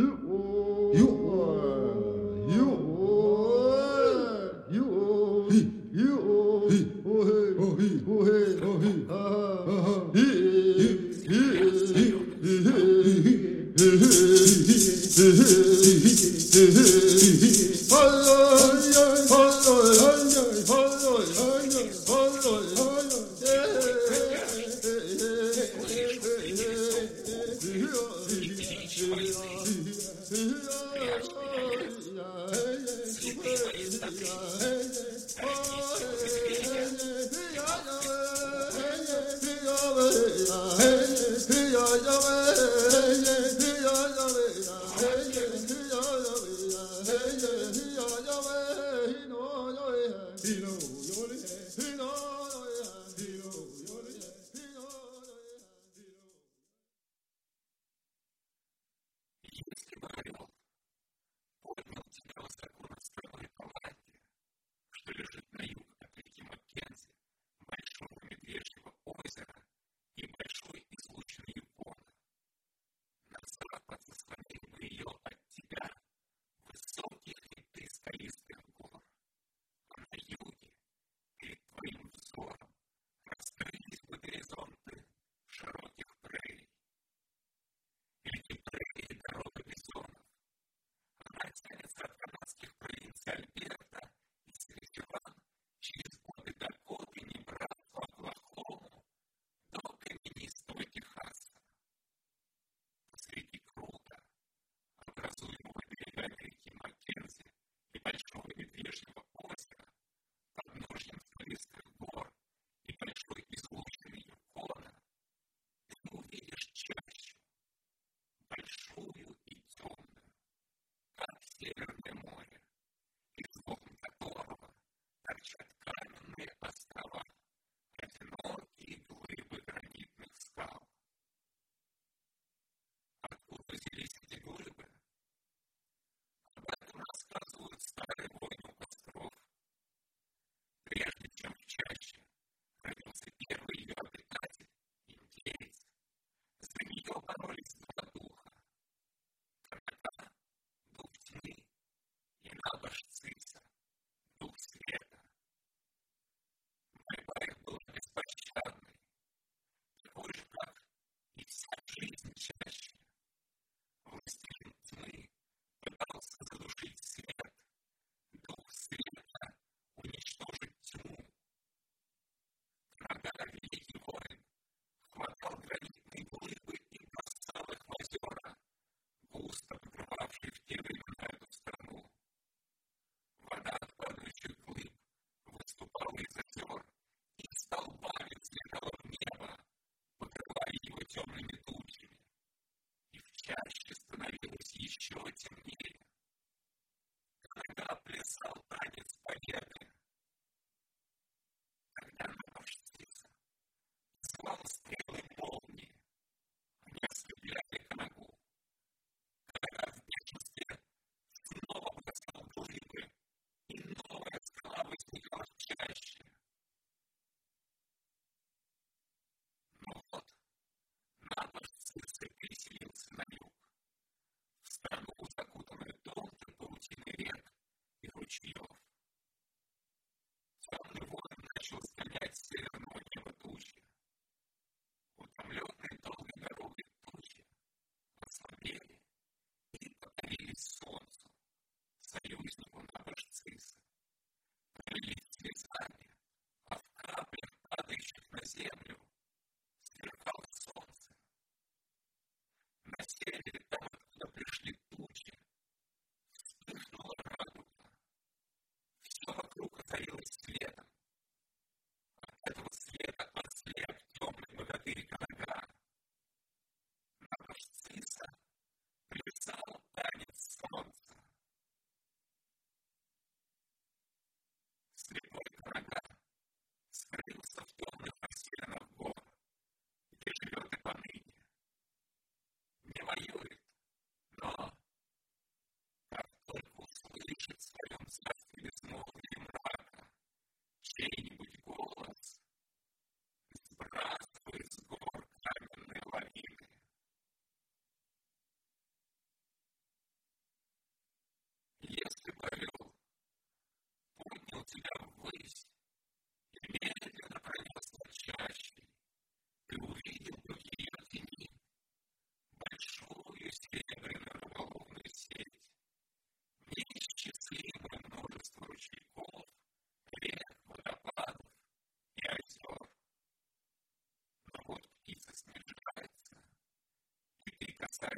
You would. You would. You would. You would. He. You would. He. Oh he. Oh he. Oh he. Oh he. Uh huh. He. He. He. He. He. He. He. He. He. He. He. He. later so many the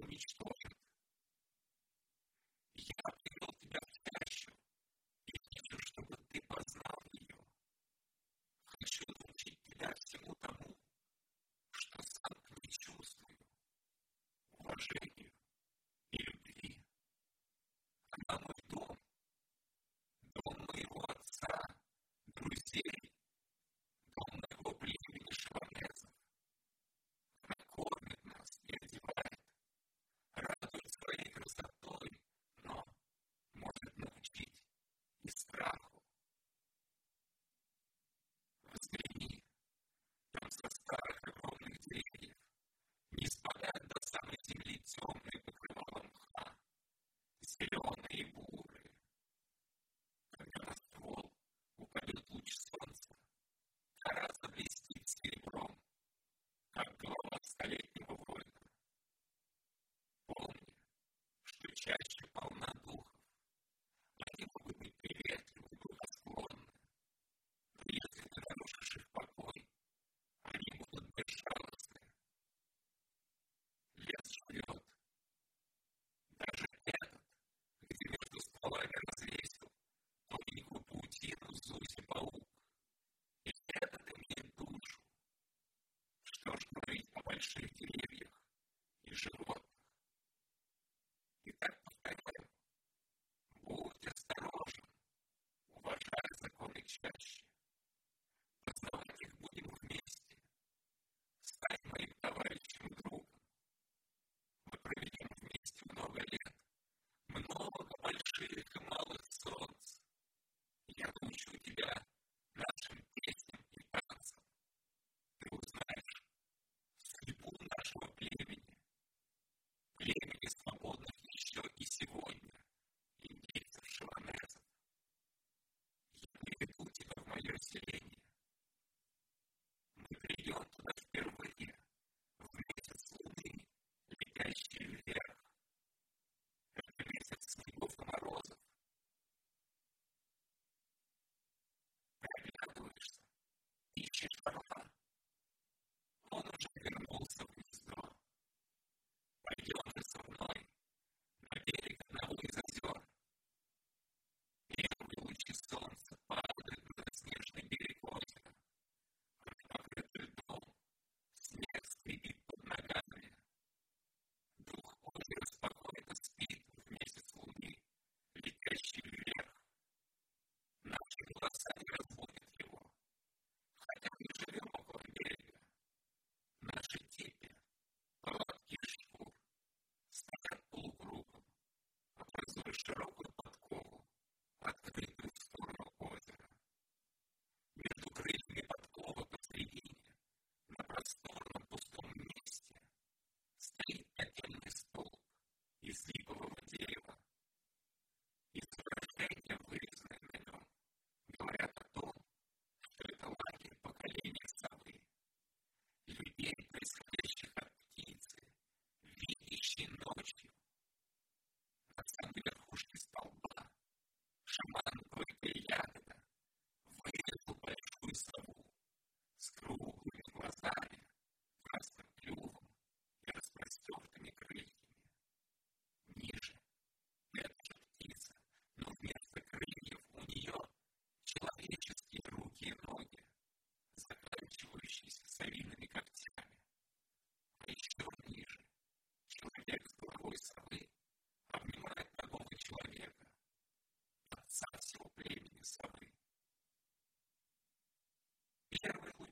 уничтожить. actually city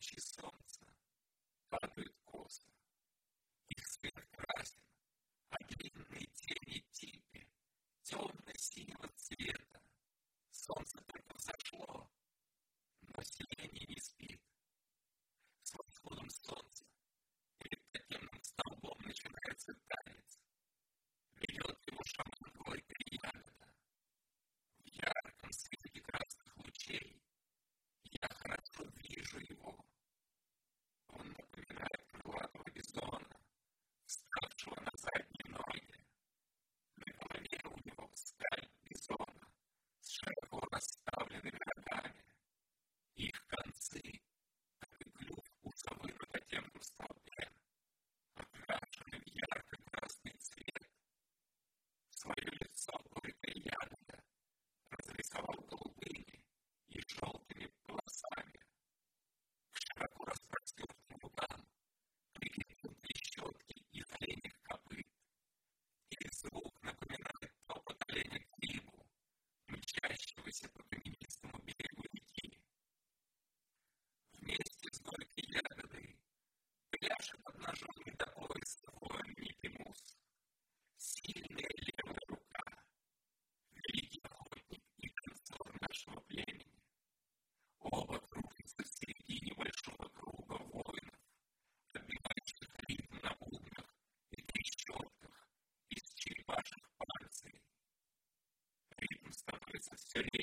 she's so обнаженный до пояса воин Микимус. Сильная левая рука, великий охотник и танцор нашего племени. Оба крутятся в середине круга воинов, оббивающих ритм на бубнах и трещотках из черепашьих панцирей. Ритм становится все реже.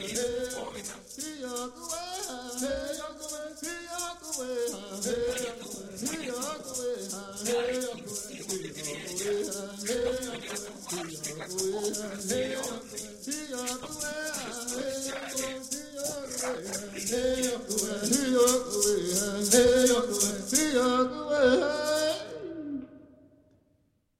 Hey,